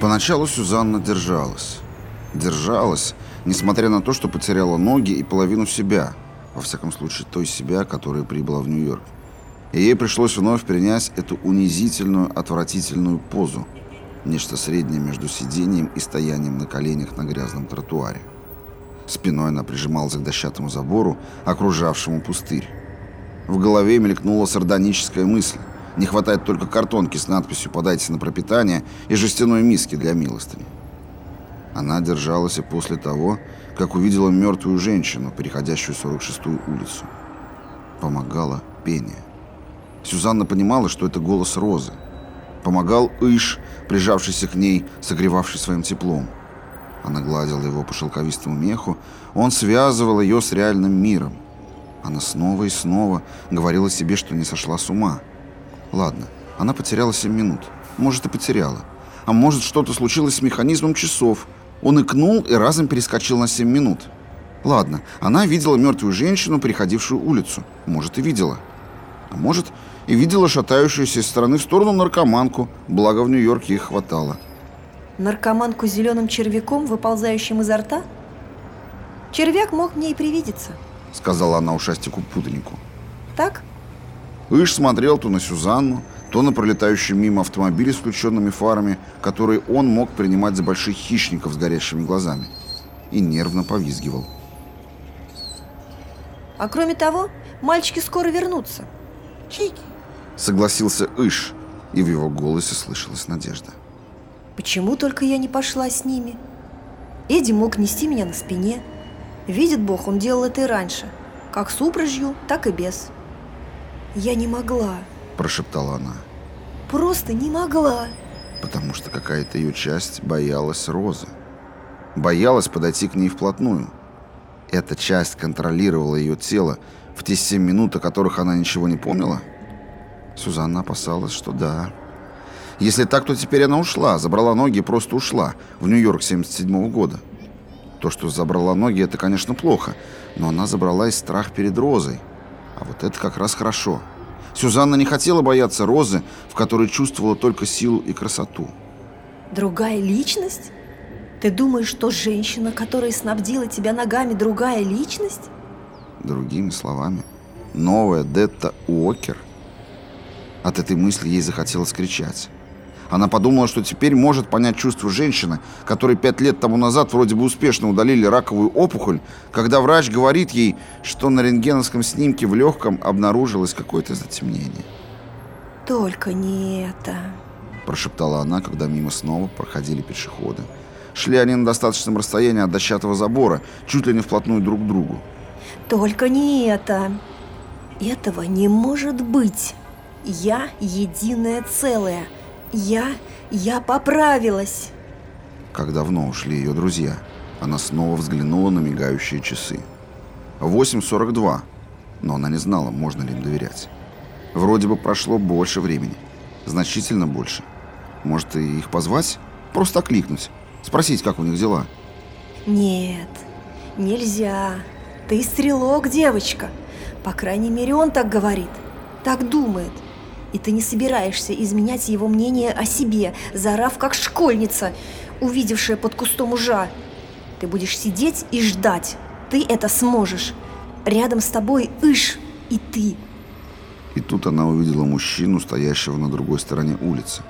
Поначалу Сюзанна держалась. Держалась, несмотря на то, что потеряла ноги и половину себя, во всяком случае той себя, которая прибыла в Нью-Йорк. И ей пришлось вновь принять эту унизительную, отвратительную позу, нечто среднее между сидением и стоянием на коленях на грязном тротуаре. Спиной она прижималась к дощатому забору, окружавшему пустырь. В голове мелькнула сардоническая мысль. Не хватает только картонки с надписью «Подайте на пропитание» и жестяной миски для милостыни. Она держалась и после того, как увидела мертвую женщину, переходящую 46-ю улицу. Помогало пение. Сюзанна понимала, что это голос Розы. Помогал Иш, прижавшийся к ней, согревавший своим теплом. Она гладила его по шелковистому меху, он связывал ее с реальным миром. Она снова и снова говорила себе, что не сошла с ума. Ладно, она потеряла 7 минут. Может, и потеряла. А может, что-то случилось с механизмом часов. Он икнул и разом перескочил на 7 минут. Ладно, она видела мертвую женщину, переходившую улицу. Может, и видела. А может, и видела шатающуюся из стороны в сторону наркоманку, благо в Нью-Йорке их хватало. Наркоманку с зеленым червяком, выползающим изо рта? Червяк мог мне и привидеться, сказала она ушастику-путанику. Так? Иш смотрел то на Сюзанну, то на пролетающие мимо автомобили с включенными фарами, которые он мог принимать за больших хищников с горящими глазами, и нервно повизгивал. А кроме того, мальчики скоро вернутся. Чики. Согласился Иш, и в его голосе слышалась надежда. Почему только я не пошла с ними? Эдди мог нести меня на спине. Видит Бог, он делал это и раньше. Как с упряжью, так и без. Я не могла. Прошептала она. Просто не могла. Потому что какая-то ее часть боялась Розы. Боялась подойти к ней вплотную. Эта часть контролировала ее тело в те семь минут, о которых она ничего не помнила. Сюзанна опасалась, что да, если так, то теперь она ушла, забрала ноги и просто ушла в Нью-Йорк 77 -го года. То, что забрала ноги, это, конечно, плохо, но она забрала и страх перед Розой. А вот это как раз хорошо. Сюзанна не хотела бояться Розы, в которой чувствовала только силу и красоту. Другая личность? Ты думаешь, что женщина, которая снабдила тебя ногами, другая личность? Другими словами, новая Детта Уокер. От этой мысли ей захотелось кричать. Она подумала, что теперь может понять чувство женщины, которой пять лет тому назад вроде бы успешно удалили раковую опухоль, когда врач говорит ей, что на рентгеновском снимке в легком обнаружилось какое-то затемнение. «Только не это», – прошептала она, когда мимо снова проходили пешеходы. Шли они на достаточном расстоянии от дощатого забора, чуть ли не вплотную друг к другу. «Только не это! Этого не может быть! Я единое целое!» Я... я поправилась. Как давно ушли ее друзья? Она снова взглянула на мигающие часы. 8.42. Но она не знала, можно ли им доверять. Вроде бы прошло больше времени. Значительно больше. Может, и их позвать? Просто окликнуть. Спросить, как у них дела. Нет, нельзя. Ты стрелок, девочка. По крайней мере, он так говорит. Так думает и ты не собираешься изменять его мнение о себе, заорав как школьница, увидевшая под кустом ужа. Ты будешь сидеть и ждать. Ты это сможешь. Рядом с тобой Иш и ты. И тут она увидела мужчину, стоящего на другой стороне улицы,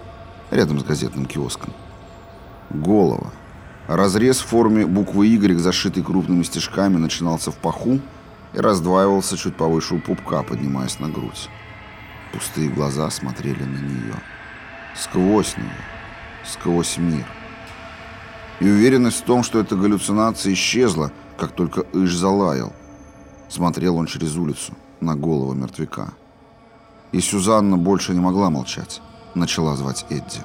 рядом с газетным киоском. Голова. Разрез в форме буквы Y, зашитый крупными стежками, начинался в паху и раздваивался чуть повыше у пупка, поднимаясь на грудь. Пустые глаза смотрели на нее. Сквозь нее. Сквозь мир. И уверенность в том, что эта галлюцинация исчезла, как только Иш залаял. Смотрел он через улицу на голову мертвяка. И Сюзанна больше не могла молчать. Начала звать Эдди.